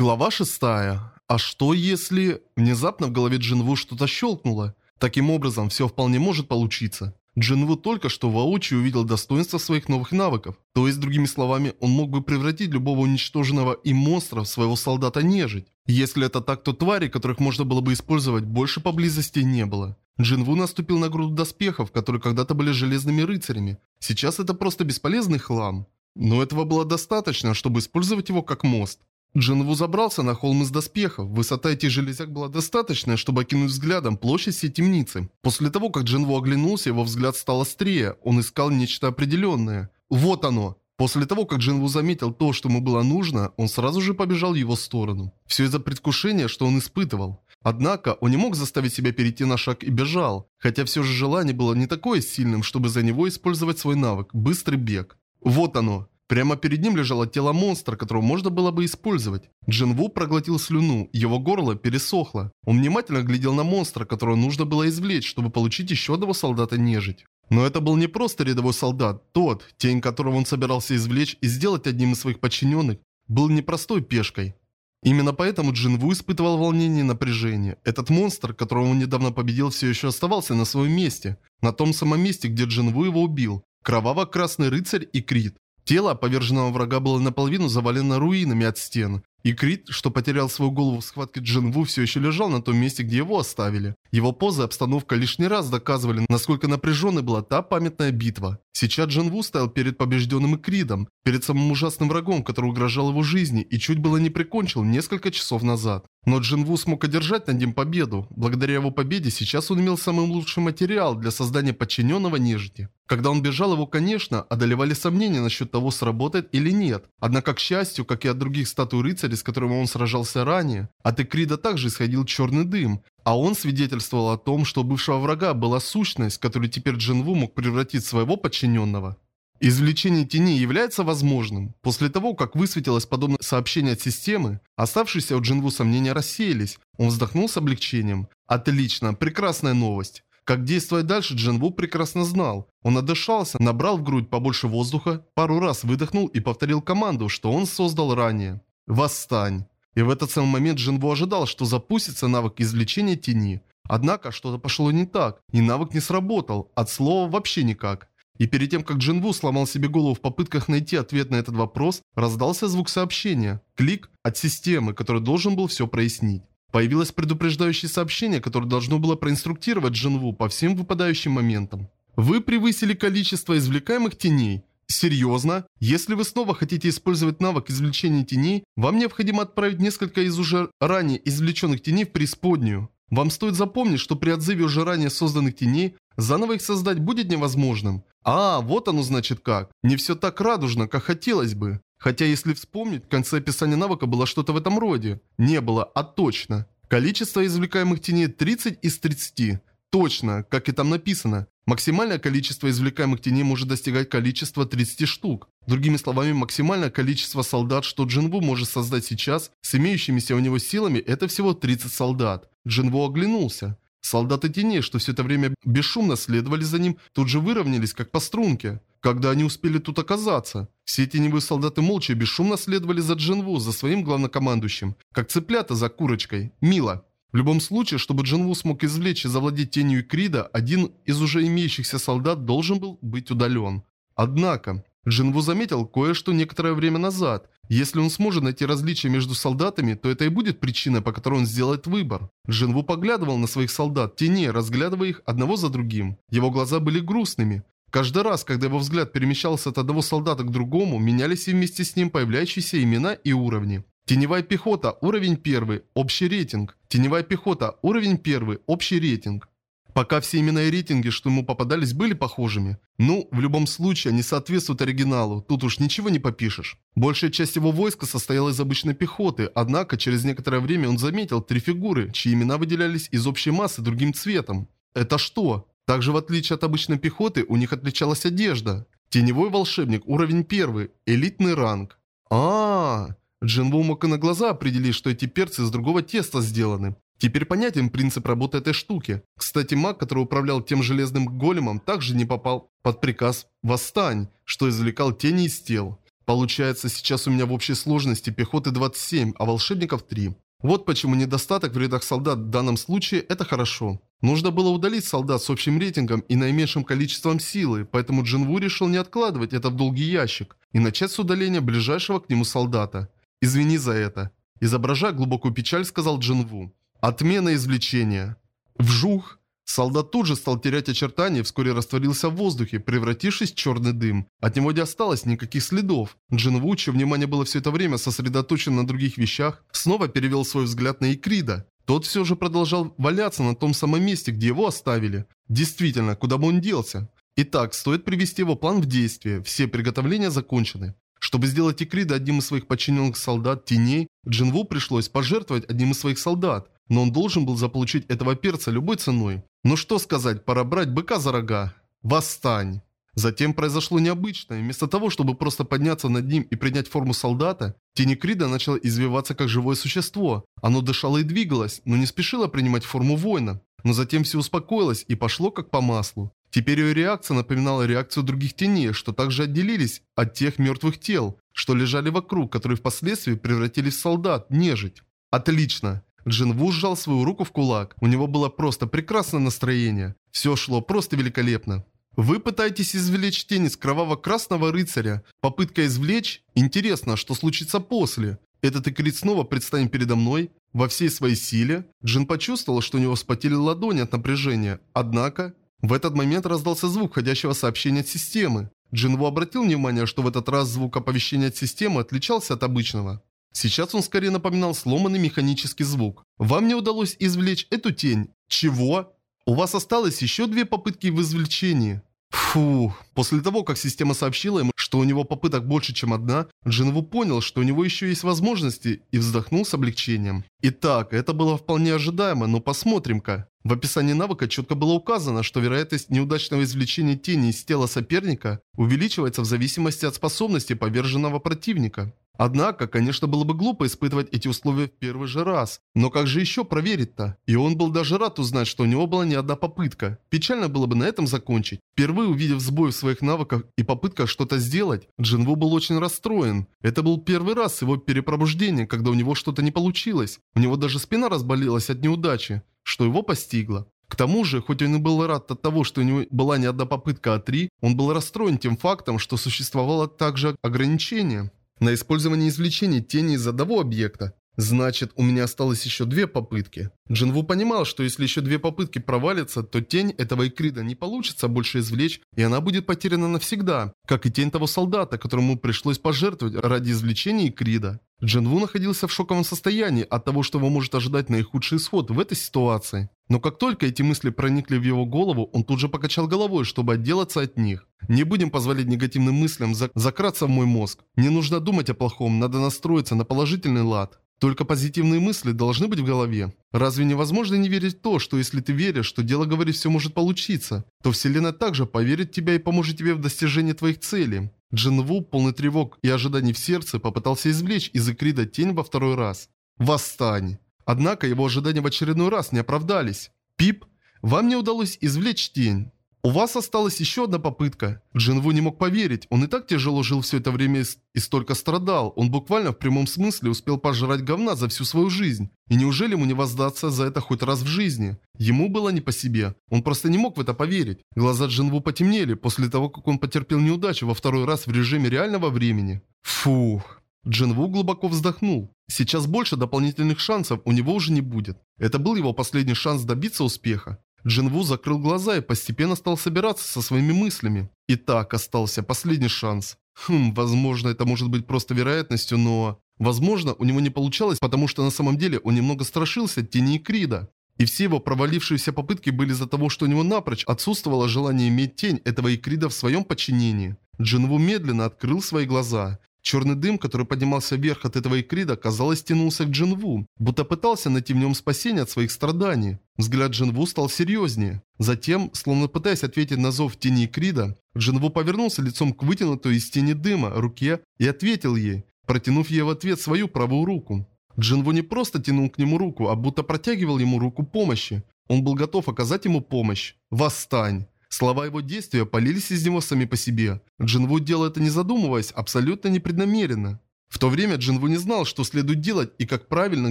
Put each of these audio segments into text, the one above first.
Глава шестая. А что если... Внезапно в голове Джинву что-то щелкнуло? Таким образом, все вполне может получиться. Джинву только что воочию увидел достоинство своих новых навыков. То есть, другими словами, он мог бы превратить любого уничтоженного им монстра в своего солдата-нежить. Если это так, то твари, которых можно было бы использовать, больше поблизости не было. Джинву наступил на груду доспехов, которые когда-то были железными рыцарями. Сейчас это просто бесполезный хлам. Но этого было достаточно, чтобы использовать его как мост. Джинву забрался на холм из доспехов. Высота этих железяк была достаточная, чтобы окинуть взглядом площадь всей темницы. После того, как Джинву оглянулся, его взгляд стал острее. Он искал нечто определенное. Вот оно. После того, как Джинву заметил то, что ему было нужно, он сразу же побежал в его сторону. Все из-за предвкушения, что он испытывал. Однако, он не мог заставить себя перейти на шаг и бежал, хотя все же желание было не такое сильным, чтобы за него использовать свой навык – быстрый бег. Вот оно. Прямо перед ним лежало тело монстра, которого можно было бы использовать. Джин Ву проглотил слюну, его горло пересохло. Он внимательно глядел на монстра, которого нужно было извлечь, чтобы получить еще одного солдата-нежить. Но это был не просто рядовой солдат, тот, тень которого он собирался извлечь и сделать одним из своих подчиненных, был непростой пешкой. Именно поэтому Джин Ву испытывал волнение и напряжение. Этот монстр, которого он недавно победил, все еще оставался на своем месте. На том самом месте, где Джин Ву его убил. Кроваво-красный рыцарь и Крит. Тело поверженного врага было наполовину завалено руинами от стен. И Крит, что потерял свою голову в схватке Джинву, все еще лежал на том месте, где его оставили. Его поза и обстановка лишний раз доказывали, насколько напряженной была та памятная битва. Сейчас Джинву стоял перед побежденным Кридом, перед самым ужасным врагом, который угрожал его жизни и чуть было не прикончил несколько часов назад. Но Джинву смог одержать над ним победу. Благодаря его победе сейчас он имел самый лучший материал для создания подчиненного нежити. Когда он бежал, его, конечно, одолевали сомнения насчет того, сработает или нет. Однако, к счастью, как и от других статуй рыцарей, с которыми он сражался ранее, от Экрида также исходил черный дым, а он свидетельствовал о том, что у бывшего врага была сущность, которую теперь Джинву мог превратить в своего подчиненного. Извлечение тени является возможным. После того, как высветилось подобное сообщение от системы, оставшиеся у Джинву сомнения рассеялись. Он вздохнул с облегчением. Отлично, прекрасная новость. Как действовать дальше, Джинву прекрасно знал. Он отдышался, набрал в грудь побольше воздуха, пару раз выдохнул и повторил команду, что он создал ранее. «Восстань!» И в этот самый момент Джинву ожидал, что запустится навык извлечения тени. Однако что-то пошло не так, и навык не сработал, от слова вообще никак. И перед тем, как Джинву сломал себе голову в попытках найти ответ на этот вопрос, раздался звук сообщения. Клик от системы, который должен был все прояснить. Появилось предупреждающее сообщение, которое должно было проинструктировать Джинву по всем выпадающим моментам. Вы превысили количество извлекаемых теней. Серьезно? Если вы снова хотите использовать навык извлечения теней, вам необходимо отправить несколько из уже ранее извлеченных теней в преисподнюю. Вам стоит запомнить, что при отзыве уже ранее созданных теней, заново их создать будет невозможным. А, вот оно значит как. Не все так радужно, как хотелось бы. Хотя если вспомнить, в конце описания навыка было что-то в этом роде. Не было, а точно. Количество извлекаемых теней 30 из 30. Точно, как и там написано. Максимальное количество извлекаемых теней может достигать количества 30 штук. Другими словами, максимальное количество солдат, что Джинву может создать сейчас, с имеющимися у него силами, это всего 30 солдат. Джинву оглянулся. Солдаты теней, что все это время бесшумно следовали за ним, тут же выровнялись, как по струнке. Когда они успели тут оказаться? Все теневые солдаты молча и бесшумно следовали за Джинву, за своим главнокомандующим, как цыплята за курочкой. Мило. В любом случае, чтобы Джинву смог извлечь и завладеть тенью Крида, один из уже имеющихся солдат должен был быть удален. Однако, Джинву заметил кое-что некоторое время назад. Если он сможет найти различия между солдатами, то это и будет причиной, по которой он сделает выбор. Джинву поглядывал на своих солдат, теней, разглядывая их одного за другим. Его глаза были грустными. Каждый раз, когда его взгляд перемещался от одного солдата к другому, менялись и вместе с ним появляющиеся имена и уровни. Теневая пехота, уровень 1, общий рейтинг. Теневая пехота, уровень 1, общий рейтинг. Пока все имена и рейтинги, что ему попадались, были похожими. Ну, в любом случае, они соответствуют оригиналу, тут уж ничего не попишешь. Большая часть его войска состояла из обычной пехоты, однако через некоторое время он заметил три фигуры, чьи имена выделялись из общей массы другим цветом. Это что? Также, в отличие от обычной пехоты, у них отличалась одежда. Теневой волшебник, уровень 1, элитный ранг. а а, -а. Джинву мог и на глаза определить, что эти перцы из другого теста сделаны. Теперь понятен принцип работы этой штуки. Кстати, маг, который управлял тем железным големом, также не попал под приказ «Восстань», что извлекал тени из тел. Получается, сейчас у меня в общей сложности пехоты 27, а волшебников 3. Вот почему недостаток в рядах солдат в данном случае – это хорошо. Нужно было удалить солдат с общим рейтингом и наименьшим количеством силы, поэтому Джинву решил не откладывать это в долгий ящик и начать с удаления ближайшего к нему солдата. «Извини за это». Изображая глубокую печаль, сказал Джинву. «Отмена извлечения». Вжух! Солдат тут же стал терять очертания и вскоре растворился в воздухе, превратившись в черный дым. От него не осталось никаких следов. Джин Ву, чье внимание было все это время сосредоточено на других вещах, снова перевел свой взгляд на Икрида. Тот все же продолжал валяться на том самом месте, где его оставили. Действительно, куда бы он делся? Итак, стоит привести его план в действие. Все приготовления закончены. Чтобы сделать Икрида одним из своих подчиненных солдат теней, Джинву пришлось пожертвовать одним из своих солдат. Но он должен был заполучить этого перца любой ценой. Ну что сказать, пора брать быка за рога. Восстань. Затем произошло необычное. Вместо того, чтобы просто подняться над ним и принять форму солдата, тень Крида начала извиваться как живое существо. Оно дышало и двигалось, но не спешило принимать форму воина. Но затем все успокоилось и пошло как по маслу. Теперь ее реакция напоминала реакцию других теней, что также отделились от тех мертвых тел, что лежали вокруг, которые впоследствии превратились в солдат, нежить. Отлично. Джин Ву сжал свою руку в кулак. У него было просто прекрасное настроение. Все шло просто великолепно. Вы пытаетесь извлечь тень из кроваво-красного рыцаря. Попытка извлечь? Интересно, что случится после? Этот икрит снова предстанет передо мной? Во всей своей силе? Джин почувствовал, что у него вспотели ладони от напряжения. Однако, в этот момент раздался звук входящего сообщения от системы. Джинву обратил внимание, что в этот раз звук оповещения от системы отличался от обычного. Сейчас он скорее напоминал сломанный механический звук. Вам не удалось извлечь эту тень. Чего? У вас осталось еще две попытки в извлечении. Фу. После того, как система сообщила ему, что у него попыток больше, чем одна, Джинву понял, что у него еще есть возможности, и вздохнул с облегчением. Итак, это было вполне ожидаемо, но посмотрим-ка. В описании навыка четко было указано, что вероятность неудачного извлечения тени из тела соперника увеличивается в зависимости от способности поверженного противника. Однако, конечно, было бы глупо испытывать эти условия в первый же раз. Но как же еще проверить-то? И он был даже рад узнать, что у него была не одна попытка. Печально было бы на этом закончить. Впервые увидев сбой в своих навыках и попытках что-то сделать, Джинву был очень расстроен. Это был первый раз его перепробуждения, когда у него что-то не получилось. У него даже спина разболелась от неудачи, что его постигло. К тому же, хоть он и был рад от того, что у него была не одна попытка, а три, он был расстроен тем фактом, что существовало также ограничение на использование извлечения тени из одного объекта. Значит, у меня осталось еще две попытки. Джинву понимал, что если еще две попытки провалятся, то тень этого Икрида не получится больше извлечь, и она будет потеряна навсегда, как и тень того солдата, которому пришлось пожертвовать ради извлечения Икрида. Джинву находился в шоковом состоянии от того, что его может ожидать наихудший исход в этой ситуации. Но как только эти мысли проникли в его голову, он тут же покачал головой, чтобы отделаться от них. Не будем позволять негативным мыслям закраться в мой мозг. Не нужно думать о плохом, надо настроиться на положительный лад. Только позитивные мысли должны быть в голове. Разве невозможно не верить в то, что если ты веришь, что дело говорит все может получиться, то Вселенная также поверит в тебя и поможет тебе в достижении твоих целей? Джин Ву, полный тревог и ожиданий в сердце, попытался извлечь из Икрида тень во второй раз. «Восстань!» Однако его ожидания в очередной раз не оправдались. «Пип, вам не удалось извлечь тень. У вас осталась еще одна попытка. Джинву не мог поверить. Он и так тяжело жил все это время и столько страдал. Он буквально в прямом смысле успел пожрать говна за всю свою жизнь. И неужели ему не воздаться за это хоть раз в жизни? Ему было не по себе. Он просто не мог в это поверить. Глаза Джинву потемнели после того, как он потерпел неудачу во второй раз в режиме реального времени. Фух. Джинву глубоко вздохнул. Сейчас больше дополнительных шансов у него уже не будет. Это был его последний шанс добиться успеха. Джинву закрыл глаза и постепенно стал собираться со своими мыслями. И так остался последний шанс. Хм, возможно, это может быть просто вероятностью, но... Возможно, у него не получалось, потому что на самом деле он немного страшился тени Крида. И все его провалившиеся попытки были из-за того, что у него напрочь отсутствовало желание иметь тень этого Икрида в своем подчинении. Джинву медленно открыл свои глаза. Черный дым, который поднимался вверх от этого икрида, казалось, тянулся к Джинву, будто пытался найти в нем спасение от своих страданий. Взгляд Джинву стал серьезнее. Затем, словно пытаясь ответить на зов тени икрида, Джинву повернулся лицом к вытянутой из тени дыма руке и ответил ей, протянув ей в ответ свою правую руку. Джинву не просто тянул к нему руку, а будто протягивал ему руку помощи. Он был готов оказать ему помощь. «Восстань!» Слова его действия полились из него сами по себе. Джинву делал это не задумываясь, абсолютно непреднамеренно. В то время Джинву не знал, что следует делать и как правильно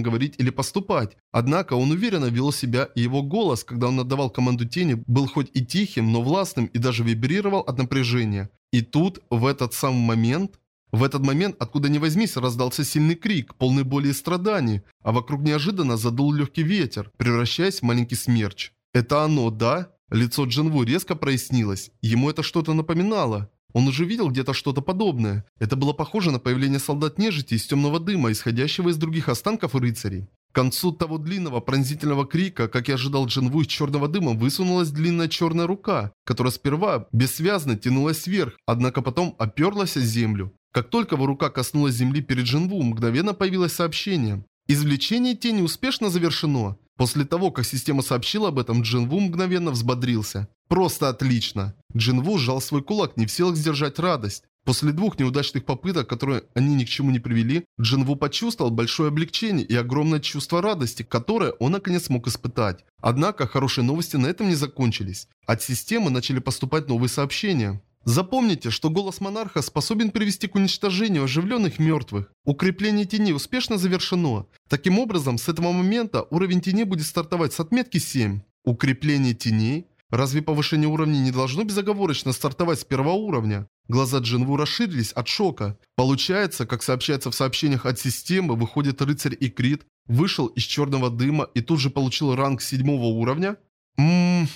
говорить или поступать. Однако он уверенно вел себя, и его голос, когда он отдавал команду тени, был хоть и тихим, но властным и даже вибрировал от напряжения. И тут, в этот самый момент... В этот момент, откуда ни возьмись, раздался сильный крик, полный боли и страданий, а вокруг неожиданно задул легкий ветер, превращаясь в маленький смерч. «Это оно, да?» Лицо Джинву резко прояснилось. Ему это что-то напоминало. Он уже видел где-то что-то подобное. Это было похоже на появление солдат нежити из темного дыма, исходящего из других останков рыцарей. К концу того длинного пронзительного крика, как и ожидал Джинву из черного дыма, высунулась длинная черная рука, которая сперва бессвязно тянулась вверх, однако потом оперлась о землю. Как только его рука коснулась земли перед Джинву, мгновенно появилось сообщение. Извлечение тени успешно завершено. После того, как система сообщила об этом, Джинву мгновенно взбодрился. Просто отлично. Джинву сжал свой кулак, не в силах сдержать радость. После двух неудачных попыток, которые они ни к чему не привели, Джинву почувствовал большое облегчение и огромное чувство радости, которое он наконец смог испытать. Однако хорошие новости на этом не закончились. От системы начали поступать новые сообщения. Запомните, что голос монарха способен привести к уничтожению оживленных мертвых. Укрепление тени успешно завершено. Таким образом, с этого момента уровень тени будет стартовать с отметки 7. Укрепление теней? Разве повышение уровня не должно безоговорочно стартовать с первого уровня? Глаза Джинву расширились от шока. Получается, как сообщается в сообщениях от системы, выходит рыцарь Икрит, вышел из черного дыма и тут же получил ранг седьмого уровня? Ммм...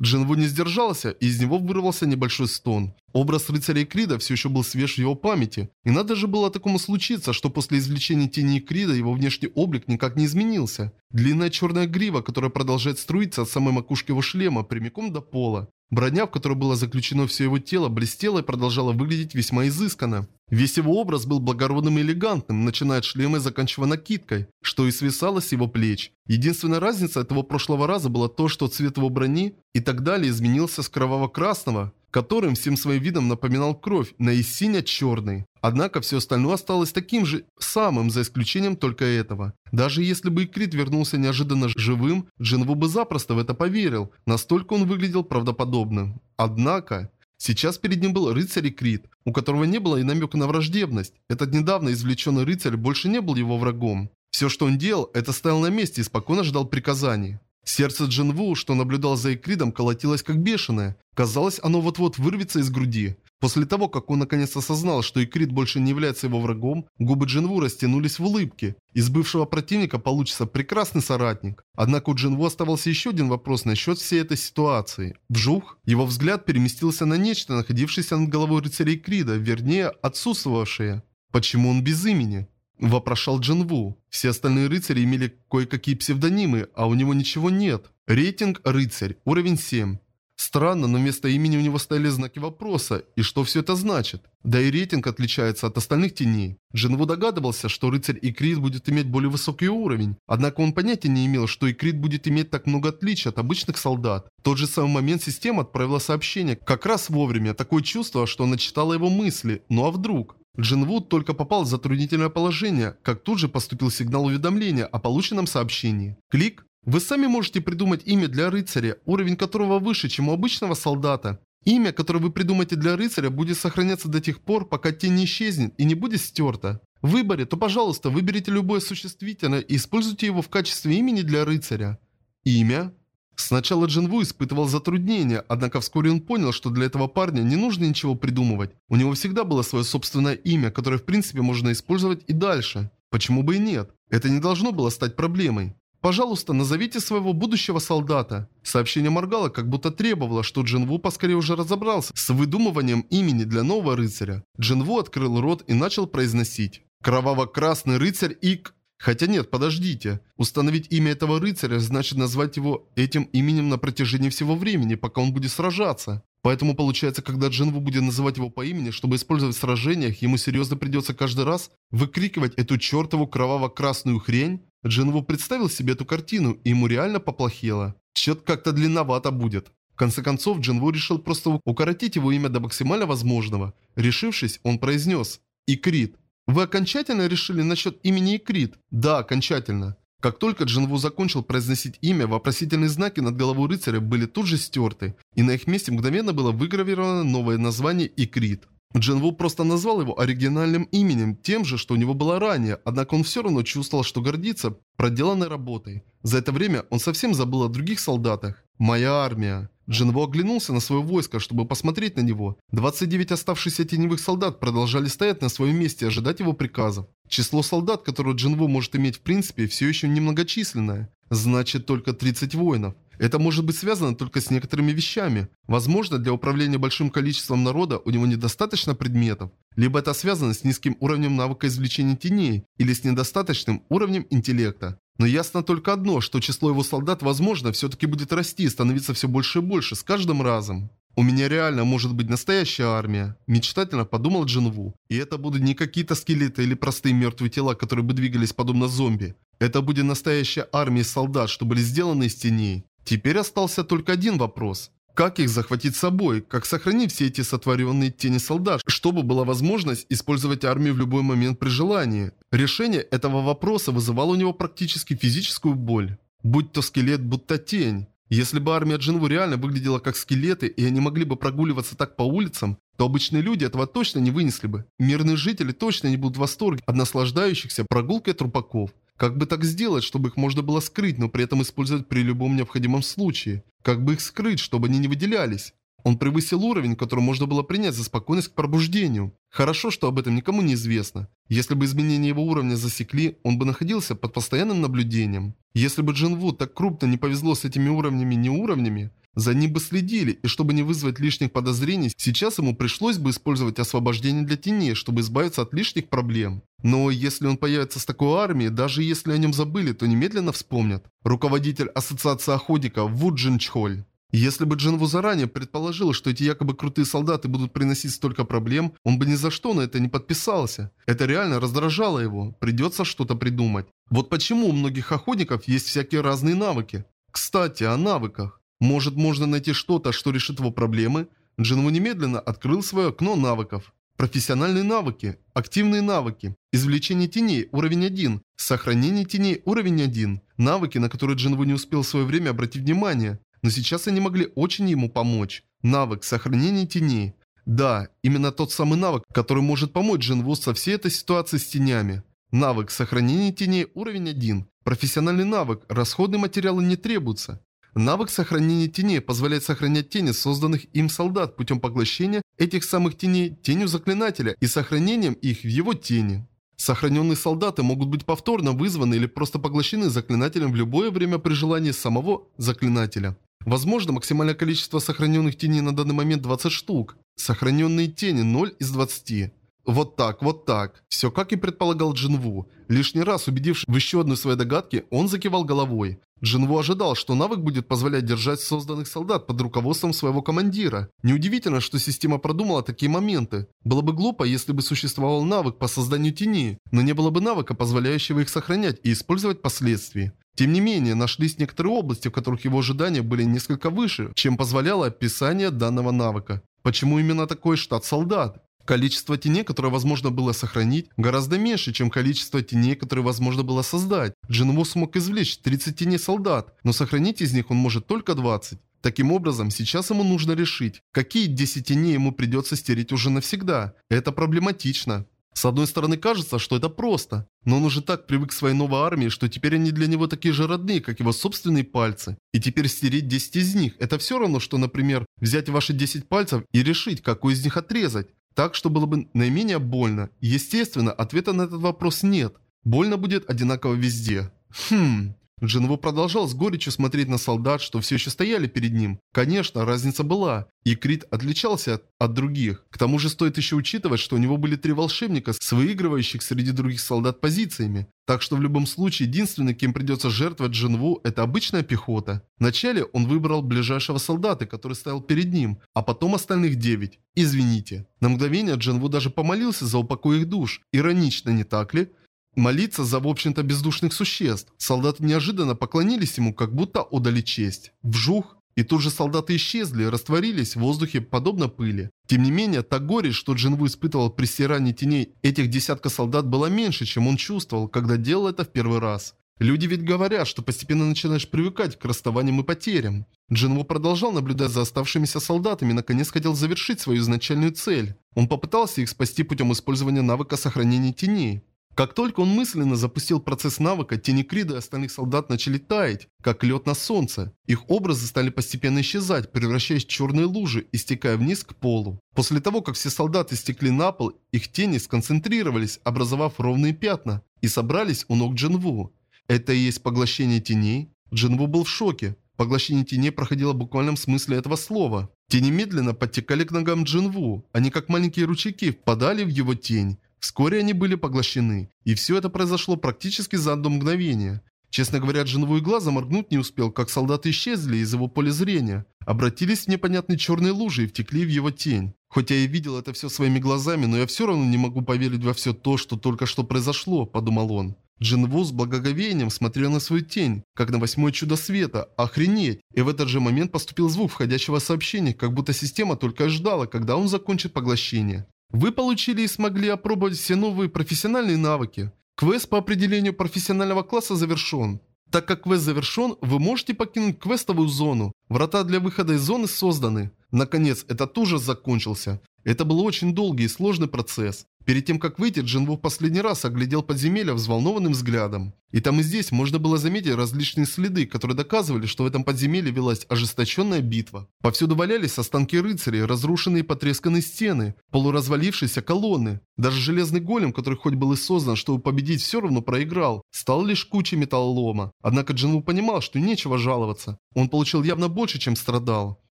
Джинву не сдержался, и из него вырвался небольшой стон. Образ рыцаря Крида все еще был свеж в его памяти. И надо же было такому случиться, что после извлечения тени Крида его внешний облик никак не изменился. Длинная черная грива, которая продолжает струиться от самой макушки его шлема прямиком до пола. Броня, в которой было заключено все его тело, блестела и продолжала выглядеть весьма изысканно. Весь его образ был благородным и элегантным, начиная от шлема и заканчивая накидкой, что и свисало с его плеч. Единственная разница этого прошлого раза была то, что цвет его брони и так далее изменился с кроваво-красного, которым всем своим видом напоминал кровь, на и синя-черный. Однако все остальное осталось таким же самым, за исключением только этого. Даже если бы Икрит вернулся неожиданно живым, Джинву бы запросто в это поверил, настолько он выглядел правдоподобным. Однако... Сейчас перед ним был рыцарь Икрит, у которого не было и намека на враждебность. Этот недавно извлеченный рыцарь больше не был его врагом. Все, что он делал, это стоял на месте и спокойно ждал приказаний. Сердце Джинву, что наблюдал за Икридом, колотилось как бешеное. Казалось, оно вот-вот вырвется из груди. После того, как он наконец осознал, что Икрид больше не является его врагом, губы Джинву растянулись в улыбке. Из бывшего противника получится прекрасный соратник. Однако у Джинву оставался еще один вопрос насчет всей этой ситуации. Вжух, его взгляд переместился на нечто, находившееся над головой рыцаря Икрида, вернее, отсутствовавшее. Почему он без имени? Вопрошал Джинву. Все остальные рыцари имели кое-какие псевдонимы, а у него ничего нет. Рейтинг «Рыцарь», уровень 7. Странно, но вместо имени у него стояли знаки вопроса, и что все это значит? Да и рейтинг отличается от остальных теней. Джинву догадывался, что рыцарь Икрит будет иметь более высокий уровень, однако он понятия не имел, что Икрит будет иметь так много отличий от обычных солдат. В тот же самый момент система отправила сообщение, как раз вовремя, такое чувство, что она читала его мысли, ну а вдруг? Джинвуд только попал в затруднительное положение, как тут же поступил сигнал уведомления о полученном сообщении. Клик. Вы сами можете придумать имя для рыцаря, уровень которого выше, чем у обычного солдата. Имя, которое вы придумаете для рыцаря, будет сохраняться до тех пор, пока тень не исчезнет и не будет стерта. В выборе, то, пожалуйста, выберите любое существительное и используйте его в качестве имени для рыцаря. Имя. Сначала Джинву испытывал затруднения, однако вскоре он понял, что для этого парня не нужно ничего придумывать. У него всегда было свое собственное имя, которое в принципе можно использовать и дальше. Почему бы и нет? Это не должно было стать проблемой. «Пожалуйста, назовите своего будущего солдата». Сообщение моргало, как будто требовало, что Джинву поскорее уже разобрался с выдумыванием имени для нового рыцаря. Джинву открыл рот и начал произносить. «Кроваво-красный рыцарь Ик...» Хотя нет, подождите. Установить имя этого рыцаря значит назвать его этим именем на протяжении всего времени, пока он будет сражаться. Поэтому получается, когда Джинву будет называть его по имени, чтобы использовать в сражениях, ему серьезно придется каждый раз выкрикивать эту чертову кроваво-красную хрень? Джинву представил себе эту картину, и ему реально поплохело. Чет как-то длинновато будет. В конце концов, Джинву решил просто укоротить его имя до максимально возможного. Решившись, он произнес «Икрит». Вы окончательно решили насчет имени Икрит? Да, окончательно. Как только Джинву закончил произносить имя, вопросительные знаки над головой рыцаря были тут же стерты, и на их месте мгновенно было выгравировано новое название Икрит. Джинву просто назвал его оригинальным именем, тем же, что у него было ранее, однако он все равно чувствовал, что гордится проделанной работой. За это время он совсем забыл о других солдатах. «Моя армия». Джинву оглянулся на свое войско, чтобы посмотреть на него. 29 оставшихся теневых солдат продолжали стоять на своем месте и ожидать его приказов. Число солдат, которые Джинву может иметь в принципе, все еще немногочисленное. Значит, только 30 воинов. Это может быть связано только с некоторыми вещами. Возможно, для управления большим количеством народа у него недостаточно предметов. Либо это связано с низким уровнем навыка извлечения теней, или с недостаточным уровнем интеллекта. Но ясно только одно, что число его солдат, возможно, все-таки будет расти и становиться все больше и больше с каждым разом. «У меня реально может быть настоящая армия», – мечтательно подумал Джинву. «И это будут не какие-то скелеты или простые мертвые тела, которые бы двигались подобно зомби. Это будет настоящая армия солдат, что были сделаны из теней. Теперь остался только один вопрос. Как их захватить с собой? Как сохранить все эти сотворенные тени солдат, чтобы была возможность использовать армию в любой момент при желании? Решение этого вопроса вызывало у него практически физическую боль. Будь то скелет, будто тень. Если бы армия Джинву реально выглядела как скелеты, и они могли бы прогуливаться так по улицам, то обычные люди этого точно не вынесли бы. Мирные жители точно не будут в восторге от наслаждающихся прогулкой трупаков. Как бы так сделать, чтобы их можно было скрыть, но при этом использовать при любом необходимом случае? Как бы их скрыть, чтобы они не выделялись? Он превысил уровень, который можно было принять за спокойность к пробуждению. Хорошо, что об этом никому не известно. Если бы изменение его уровня засекли, он бы находился под постоянным наблюдением. Если бы Джинву так крупно не повезло с этими уровнями не уровнями, за ним бы следили, и чтобы не вызвать лишних подозрений, сейчас ему пришлось бы использовать освобождение для теней, чтобы избавиться от лишних проблем. Но если он появится с такой армией, даже если о нем забыли, то немедленно вспомнят. Руководитель Ассоциации Охотников Ву Джинчхоль. Если бы Джинву заранее предположил, что эти якобы крутые солдаты будут приносить столько проблем, он бы ни за что на это не подписался. Это реально раздражало его. Придется что-то придумать. Вот почему у многих охотников есть всякие разные навыки. Кстати, о навыках. Может, можно найти что-то, что решит его проблемы? Джинву немедленно открыл свое окно навыков. Профессиональные навыки, активные навыки, извлечение теней уровень 1, сохранение теней уровень 1, навыки, на которые Джинву не успел в свое время обратить внимание, но сейчас они могли очень ему помочь. Навык сохранения теней. Да, именно тот самый навык, который может помочь Джинву со всей этой ситуацией с тенями. Навык сохранения теней уровень 1. Профессиональный навык, расходные материалы не требуются. Навык сохранения теней позволяет сохранять тени созданных им солдат путем поглощения этих самых теней тенью заклинателя и сохранением их в его тени. Сохраненные солдаты могут быть повторно вызваны или просто поглощены заклинателем в любое время при желании самого заклинателя. Возможно, максимальное количество сохраненных теней на данный момент 20 штук. Сохраненные тени 0 из 20. Вот так, вот так. Все как и предполагал Джинву. Лишний раз убедившись в еще одной своей догадке, он закивал головой. Джинву ожидал, что навык будет позволять держать созданных солдат под руководством своего командира. Неудивительно, что система продумала такие моменты. Было бы глупо, если бы существовал навык по созданию теней, но не было бы навыка, позволяющего их сохранять и использовать впоследствии. Тем не менее, нашлись некоторые области, в которых его ожидания были несколько выше, чем позволяло описание данного навыка. Почему именно такой штат солдат? Количество теней, которое возможно было сохранить, гораздо меньше, чем количество теней, которые возможно было создать. Джинву смог извлечь 30 теней солдат, но сохранить из них он может только 20. Таким образом, сейчас ему нужно решить, какие 10 теней ему придется стереть уже навсегда. Это проблематично. С одной стороны кажется, что это просто, но он уже так привык к своей новой армии, что теперь они для него такие же родные, как его собственные пальцы. И теперь стереть 10 из них, это все равно, что, например, взять ваши 10 пальцев и решить, какой из них отрезать так, что было бы наименее больно. Естественно, ответа на этот вопрос нет. Больно будет одинаково везде. Хм... Джинву продолжал с горечью смотреть на солдат, что все еще стояли перед ним. Конечно, разница была. И Крит отличался от, от других. К тому же стоит еще учитывать, что у него были три волшебника с выигрывающих среди других солдат позициями. Так что в любом случае, единственный, кем придется жертвовать Джинву, это обычная пехота. Вначале он выбрал ближайшего солдата, который стоял перед ним, а потом остальных девять. Извините. На мгновение Джинву даже помолился за упокой их душ. Иронично, не так ли? Молиться за, в общем-то, бездушных существ. Солдаты неожиданно поклонились ему, как будто отдали честь. Вжух! И тут же солдаты исчезли, растворились в воздухе, подобно пыли. Тем не менее, та горечь, что Джинву испытывал при стирании теней этих десятка солдат, была меньше, чем он чувствовал, когда делал это в первый раз. Люди ведь говорят, что постепенно начинаешь привыкать к расставаниям и потерям. Джинву продолжал наблюдать за оставшимися солдатами и наконец хотел завершить свою изначальную цель. Он попытался их спасти путем использования навыка сохранения теней. Как только он мысленно запустил процесс навыка, тени Крида и остальных солдат начали таять, как лед на солнце. Их образы стали постепенно исчезать, превращаясь в черные лужи и стекая вниз к полу. После того, как все солдаты стекли на пол, их тени сконцентрировались, образовав ровные пятна, и собрались у ног Джинву. Это и есть поглощение теней? Джинву был в шоке. Поглощение теней проходило в буквальном смысле этого слова. Тени медленно подтекали к ногам Джинву. Они как маленькие ручейки впадали в его тень. Вскоре они были поглощены, и все это произошло практически за одно мгновение. Честно говоря, Джинву и глаза моргнуть не успел, как солдаты исчезли из его поля зрения, обратились в непонятные черные лужи и втекли в его тень. Хоть я и видел это все своими глазами, но я все равно не могу поверить во все то, что только что произошло, подумал он. Джинву с благоговением смотрел на свою тень, как на восьмое чудо света. Охренеть! И в этот же момент поступил звук входящего сообщения, как будто система только ждала, когда он закончит поглощение. Вы получили и смогли опробовать все новые профессиональные навыки. Квест по определению профессионального класса завершен. Так как квест завершен, вы можете покинуть квестовую зону. Врата для выхода из зоны созданы. Наконец, этот ужас закончился. Это был очень долгий и сложный процесс. Перед тем, как выйти, Джинву в последний раз оглядел подземелье взволнованным взглядом. И там и здесь можно было заметить различные следы, которые доказывали, что в этом подземелье велась ожесточенная битва. Повсюду валялись останки рыцарей, разрушенные и потресканные стены, полуразвалившиеся колонны. Даже железный голем, который хоть был и создан, чтобы победить, все равно проиграл, стал лишь кучей металлолома. Однако Джинву понимал, что нечего жаловаться. Он получил явно больше, чем страдал.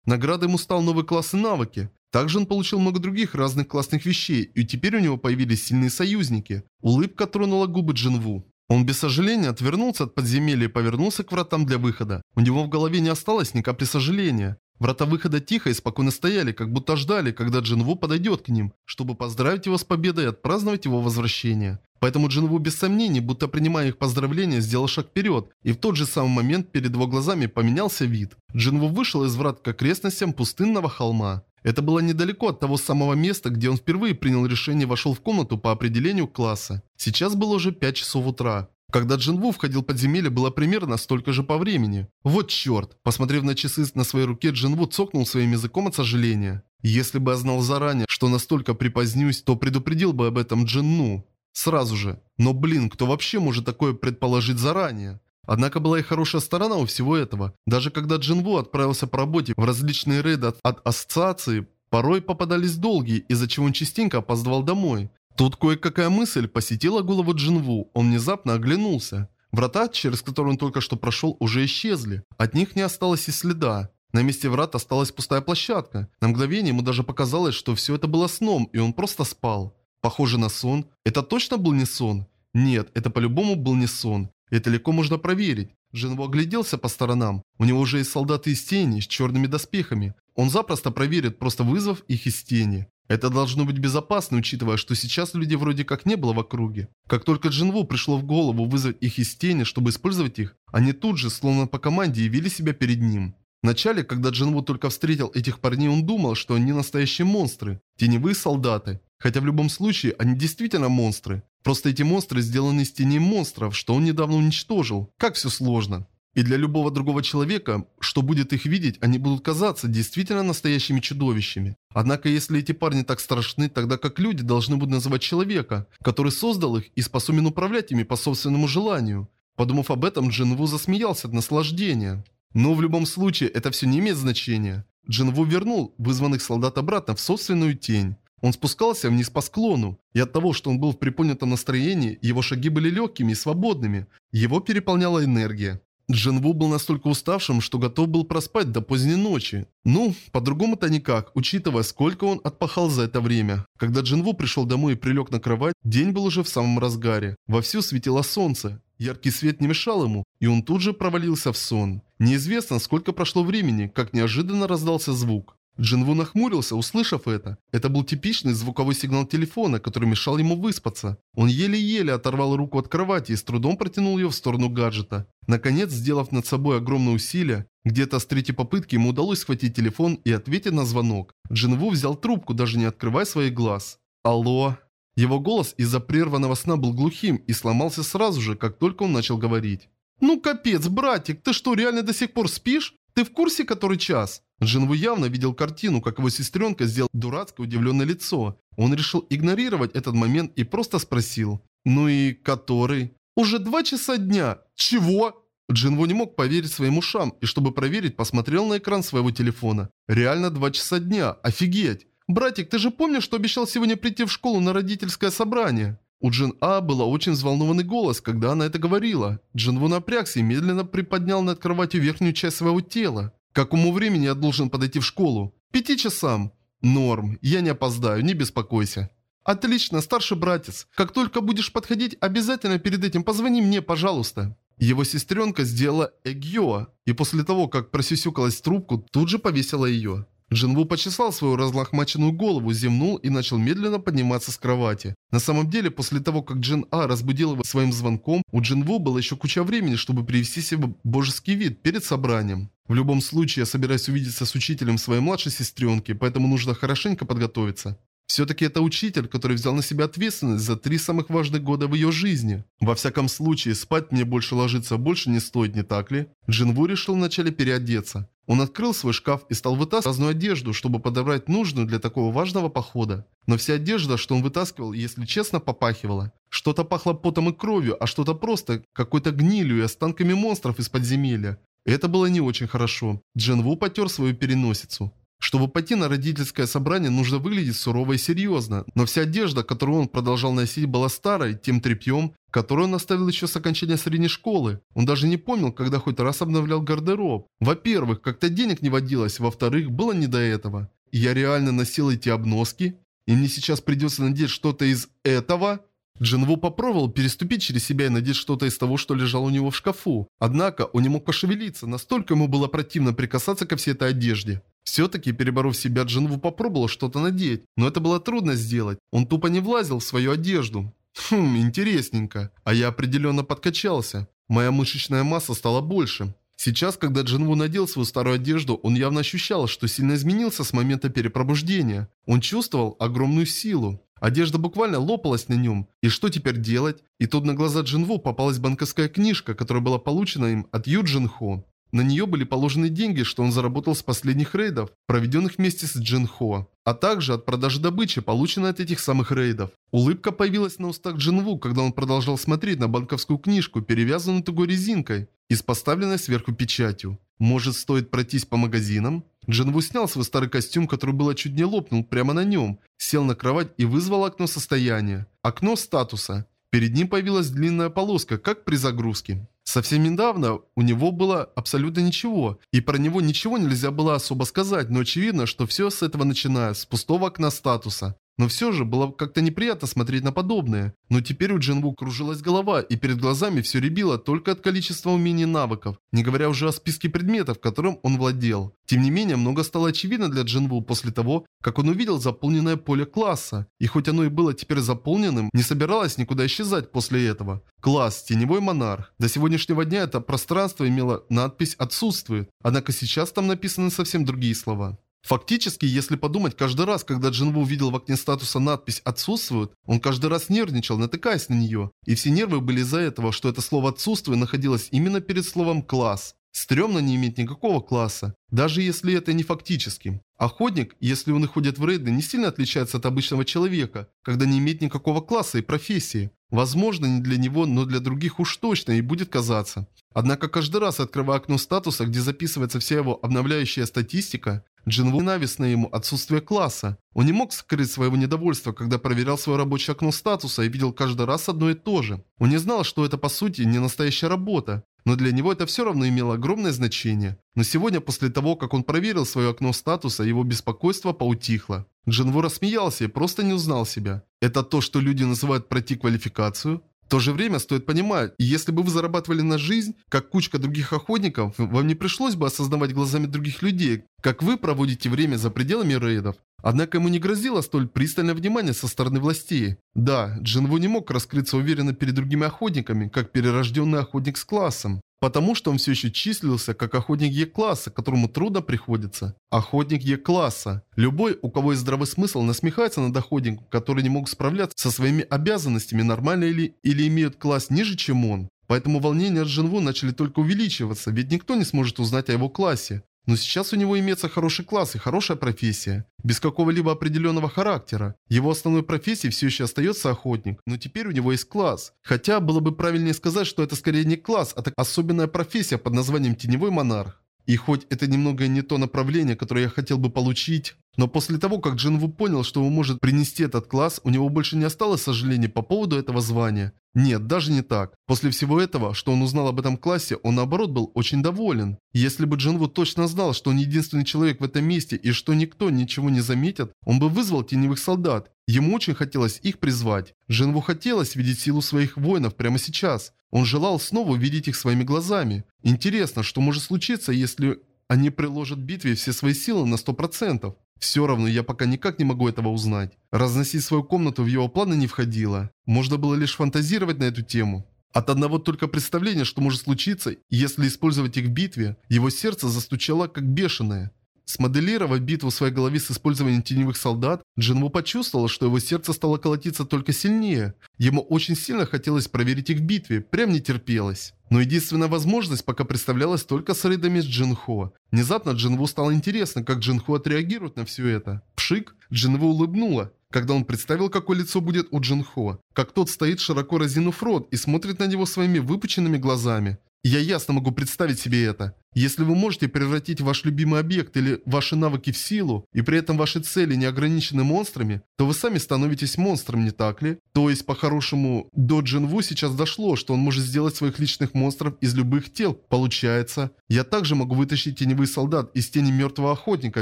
Наградой ему стал новый класс и навыки. Также он получил много других разных классных вещей, и теперь у него появились сильные союзники. Улыбка тронула губы Джинву. Он без сожаления отвернулся от подземелья и повернулся к вратам для выхода. У него в голове не осталось ни капли сожаления. Врата выхода тихо и спокойно стояли, как будто ждали, когда Джинву подойдет к ним, чтобы поздравить его с победой и отпраздновать его возвращение. Поэтому Джинву без сомнений, будто принимая их поздравления, сделал шаг вперед, и в тот же самый момент перед его глазами поменялся вид. Джинву вышел из врат к окрестностям пустынного холма. Это было недалеко от того самого места, где он впервые принял решение и вошел в комнату по определению класса. Сейчас было уже 5 часов утра. Когда Джинву входил в подземелье, было примерно столько же по времени. Вот черт! Посмотрев на часы на своей руке, Джинву цокнул своим языком от сожаления. Если бы я знал заранее, что настолько припозднюсь, то предупредил бы об этом Джинну. Сразу же. Но блин, кто вообще может такое предположить заранее? Однако была и хорошая сторона у всего этого. Даже когда Джинву отправился по работе в различные рейды от, от ассоциации, порой попадались долгие, из-за чего он частенько опоздавал домой. Тут кое-какая мысль посетила голову Джинву, он внезапно оглянулся. Врата, через которые он только что прошел, уже исчезли. От них не осталось и следа. На месте врат осталась пустая площадка. На мгновение ему даже показалось, что все это было сном, и он просто спал. Похоже на сон. Это точно был не сон? Нет, это по-любому был не сон. Это легко можно проверить. Джинву огляделся по сторонам. У него уже есть солдаты из тени с черными доспехами. Он запросто проверит, просто вызвав их из тени. Это должно быть безопасно, учитывая, что сейчас людей вроде как не было в округе. Как только Джинву пришло в голову вызвать их из тени, чтобы использовать их, они тут же, словно по команде, явили себя перед ним. Вначале, когда Джинву только встретил этих парней, он думал, что они настоящие монстры, теневые солдаты. Хотя в любом случае, они действительно монстры. Просто эти монстры сделаны из теней монстров, что он недавно уничтожил. Как все сложно. И для любого другого человека, что будет их видеть, они будут казаться действительно настоящими чудовищами. Однако если эти парни так страшны, тогда как люди должны будут называть человека, который создал их и способен управлять ими по собственному желанию. Подумав об этом, Джинву засмеялся от наслаждения. Но в любом случае, это все не имеет значения. Джинву вернул вызванных солдат обратно в собственную тень. Он спускался вниз по склону, и от того, что он был в приподнятом настроении, его шаги были легкими и свободными. Его переполняла энергия. Джинву был настолько уставшим, что готов был проспать до поздней ночи. Ну, по-другому-то никак, учитывая, сколько он отпахал за это время. Когда Джинву пришел домой и прилег на кровать, день был уже в самом разгаре. Вовсю светило солнце. Яркий свет не мешал ему, и он тут же провалился в сон. Неизвестно, сколько прошло времени, как неожиданно раздался звук. Джинву нахмурился, услышав это. Это был типичный звуковой сигнал телефона, который мешал ему выспаться. Он еле-еле оторвал руку от кровати и с трудом протянул ее в сторону гаджета. Наконец, сделав над собой огромное усилие, где-то с третьей попытки ему удалось схватить телефон и ответить на звонок. Джинву взял трубку, даже не открывая своих глаз. «Алло?» Его голос из-за прерванного сна был глухим и сломался сразу же, как только он начал говорить. «Ну капец, братик, ты что, реально до сих пор спишь? Ты в курсе, который час?» Джинву явно видел картину, как его сестренка сделала дурацкое удивленное лицо. Он решил игнорировать этот момент и просто спросил. «Ну и который?» «Уже два часа дня. Чего?» Джинву не мог поверить своим ушам и, чтобы проверить, посмотрел на экран своего телефона. «Реально два часа дня. Офигеть! Братик, ты же помнишь, что обещал сегодня прийти в школу на родительское собрание?» У Джин А было очень взволнованный голос, когда она это говорила. Джин Ву напрягся и медленно приподнял над кроватью верхнюю часть своего тела. К какому времени я должен подойти в школу? Пяти часам. Норм, я не опоздаю, не беспокойся. Отлично, старший братец. Как только будешь подходить, обязательно перед этим позвони мне, пожалуйста. Его сестренка сделала эгьё, и после того, как просюсюкалась трубку, тут же повесила ее. Джинву почесал свою разлохмаченную голову, зевнул и начал медленно подниматься с кровати. На самом деле, после того, как Джин А разбудил его своим звонком, у Джинву было еще куча времени, чтобы привести себя в божеский вид перед собранием. В любом случае, я собираюсь увидеться с учителем своей младшей сестренки, поэтому нужно хорошенько подготовиться. Все-таки это учитель, который взял на себя ответственность за три самых важных года в ее жизни. Во всяком случае, спать мне больше ложиться больше не стоит, не так ли? Джинву решил вначале переодеться. Он открыл свой шкаф и стал вытаскивать разную одежду, чтобы подобрать нужную для такого важного похода. Но вся одежда, что он вытаскивал, если честно, попахивала. Что-то пахло потом и кровью, а что-то просто какой-то гнилью и останками монстров из подземелья. Это было не очень хорошо. Джин Ву потер свою переносицу. Чтобы пойти на родительское собрание, нужно выглядеть сурово и серьезно. Но вся одежда, которую он продолжал носить, была старой, тем тряпьем, которую он оставил еще с окончания средней школы. Он даже не помнил, когда хоть раз обновлял гардероб. Во-первых, как-то денег не водилось, во-вторых, было не до этого. И я реально носил эти обноски? И мне сейчас придется надеть что-то из этого? Джинву попробовал переступить через себя и надеть что-то из того, что лежало у него в шкафу. Однако он не мог пошевелиться, настолько ему было противно прикасаться ко всей этой одежде. Все-таки, переборов себя, Джинву попробовал что-то надеть, но это было трудно сделать. Он тупо не влазил в свою одежду. Хм, интересненько. А я определенно подкачался. Моя мышечная масса стала больше. Сейчас, когда Джинву надел свою старую одежду, он явно ощущал, что сильно изменился с момента перепробуждения. Он чувствовал огромную силу. Одежда буквально лопалась на нем. И что теперь делать? И тут на глаза Джинву попалась банковская книжка, которая была получена им от Ю Джинхо. На нее были положены деньги, что он заработал с последних рейдов, проведенных вместе с Джин Хо, а также от продажи добычи, полученной от этих самых рейдов. Улыбка появилась на устах Джин Ву, когда он продолжал смотреть на банковскую книжку, перевязанную тугой резинкой и с поставленной сверху печатью. Может, стоит пройтись по магазинам? Джин Ву снял свой старый костюм, который было чуть не лопнул прямо на нем, сел на кровать и вызвал окно состояния. Окно статуса. Перед ним появилась длинная полоска, как при загрузке. Совсем недавно у него было абсолютно ничего, и про него ничего нельзя было особо сказать, но очевидно, что все с этого начинается, с пустого окна статуса. Но все же было как-то неприятно смотреть на подобное. Но теперь у Джинву кружилась голова, и перед глазами все рябило только от количества умений и навыков, не говоря уже о списке предметов, которым он владел. Тем не менее, много стало очевидно для Джинву после того, как он увидел заполненное поле класса. И хоть оно и было теперь заполненным, не собиралось никуда исчезать после этого. Класс «Теневой монарх». До сегодняшнего дня это пространство имело надпись «Отсутствует», однако сейчас там написаны совсем другие слова. Фактически, если подумать, каждый раз, когда Джинву увидел в окне статуса надпись «Отсутствует», он каждый раз нервничал, натыкаясь на нее. И все нервы были из-за этого, что это слово «отсутствие» находилось именно перед словом «класс». Стремно не иметь никакого класса, даже если это не фактически. Охотник, если он и ходит в рейды, не сильно отличается от обычного человека, когда не имеет никакого класса и профессии. Возможно, не для него, но для других уж точно и будет казаться. Однако каждый раз, открывая окно статуса, где записывается вся его обновляющая статистика, Джинву ненавистно ему отсутствие класса. Он не мог скрыть своего недовольства, когда проверял свое рабочее окно статуса и видел каждый раз одно и то же. Он не знал, что это по сути не настоящая работа, но для него это все равно имело огромное значение. Но сегодня, после того, как он проверил свое окно статуса, его беспокойство поутихло. Джинву рассмеялся и просто не узнал себя. Это то, что люди называют пройти квалификацию? В то же время стоит понимать, если бы вы зарабатывали на жизнь, как кучка других охотников, вам не пришлось бы осознавать глазами других людей, как вы проводите время за пределами рейдов. Однако ему не грозило столь пристальное внимание со стороны властей. Да, Джинву не мог раскрыться уверенно перед другими охотниками, как перерожденный охотник с классом. Потому что он все еще числился как охотник Е-класса, которому трудно приходится. Охотник Е-класса. Любой, у кого есть здравый смысл, насмехается над охотником, который не мог справляться со своими обязанностями нормально или, или имеют класс ниже, чем он. Поэтому волнения от Джинву начали только увеличиваться, ведь никто не сможет узнать о его классе. Но сейчас у него имеется хороший класс и хорошая профессия, без какого-либо определенного характера. Его основной профессией все еще остается охотник, но теперь у него есть класс. Хотя было бы правильнее сказать, что это скорее не класс, а так особенная профессия под названием Теневой Монарх. И хоть это немного не то направление, которое я хотел бы получить, но после того, как Джинву понял, что он может принести этот класс, у него больше не осталось сожалений по поводу этого звания. Нет, даже не так. После всего этого, что он узнал об этом классе, он наоборот был очень доволен. Если бы Джинву точно знал, что он единственный человек в этом месте и что никто ничего не заметит, он бы вызвал теневых солдат. Ему очень хотелось их призвать. Джинву хотелось видеть силу своих воинов прямо сейчас. Он желал снова увидеть их своими глазами. Интересно, что может случиться, если они приложат битве все свои силы на 100%. Все равно я пока никак не могу этого узнать. Разносить свою комнату в его планы не входило. Можно было лишь фантазировать на эту тему. От одного только представления, что может случиться, если использовать их в битве, его сердце застучало как бешеное. Смоделировав битву в своей голове с использованием теневых солдат, Джинву почувствовал, что его сердце стало колотиться только сильнее. Ему очень сильно хотелось проверить их в битве, прям не терпелось. Но единственная возможность пока представлялась только с рейдами с Джинхо. Внезапно Джинву стало интересно, как Джинхо отреагирует на все это. Пшик, Джинву улыбнула, когда он представил, какое лицо будет у Джинхо. Как тот стоит широко разинув рот и смотрит на него своими выпученными глазами. Я ясно могу представить себе это. Если вы можете превратить ваш любимый объект или ваши навыки в силу, и при этом ваши цели не ограничены монстрами, то вы сами становитесь монстром, не так ли? То есть, по-хорошему, до Джин Ву сейчас дошло, что он может сделать своих личных монстров из любых тел. Получается, я также могу вытащить теневый солдат из тени мертвого охотника,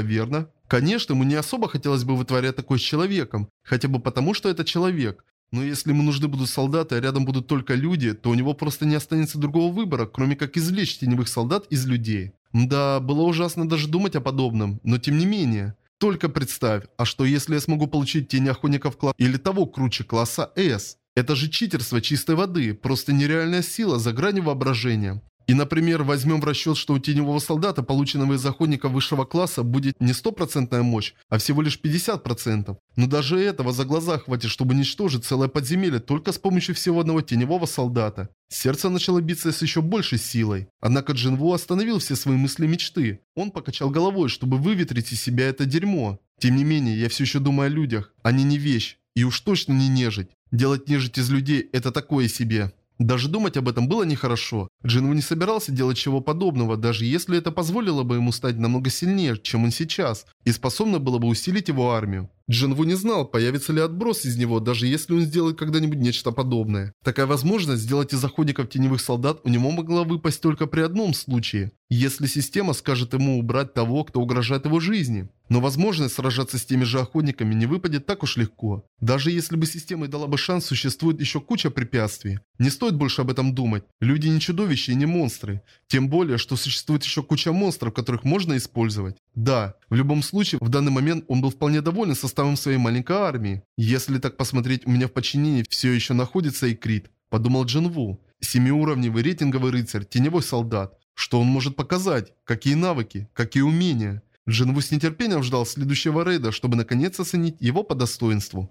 верно? Конечно, ему не особо хотелось бы вытворять такое с человеком, хотя бы потому, что это человек. Но если ему нужны будут солдаты, а рядом будут только люди, то у него просто не останется другого выбора, кроме как извлечь теневых солдат из людей. Да, было ужасно даже думать о подобном, но тем не менее. Только представь, а что если я смогу получить тень охотников класса или того круче класса S? Это же читерство чистой воды, просто нереальная сила за гранью воображения. И, например, возьмем в расчет, что у теневого солдата, полученного из охотника высшего класса, будет не стопроцентная мощь, а всего лишь 50%. Но даже этого за глаза хватит, чтобы уничтожить целое подземелье только с помощью всего одного теневого солдата. Сердце начало биться с еще большей силой. Однако Джинву остановил все свои мысли и мечты. Он покачал головой, чтобы выветрить из себя это дерьмо. Тем не менее, я все еще думаю о людях. Они не вещь. И уж точно не нежить. Делать нежить из людей – это такое себе. Даже думать об этом было нехорошо. Джинву не собирался делать чего подобного, даже если это позволило бы ему стать намного сильнее, чем он сейчас, и способно было бы усилить его армию. Джинву не знал, появится ли отброс из него, даже если он сделает когда-нибудь нечто подобное. Такая возможность сделать из охотников теневых солдат у него могла выпасть только при одном случае. Если система скажет ему убрать того, кто угрожает его жизни. Но возможность сражаться с теми же охотниками не выпадет так уж легко. Даже если бы система и дала бы шанс, существует еще куча препятствий. Не стоит больше об этом думать. Люди не чудовища и не монстры. Тем более, что существует еще куча монстров, которых можно использовать. Да, в любом случае, в данный момент он был вполне доволен составом своей маленькой армии. Если так посмотреть, у меня в подчинении все еще находится Икрит. Подумал Джин Ву. Семиуровневый рейтинговый рыцарь, теневой солдат. Что он может показать? Какие навыки? Какие умения? Джинву с нетерпением ждал следующего рейда, чтобы наконец оценить его по достоинству.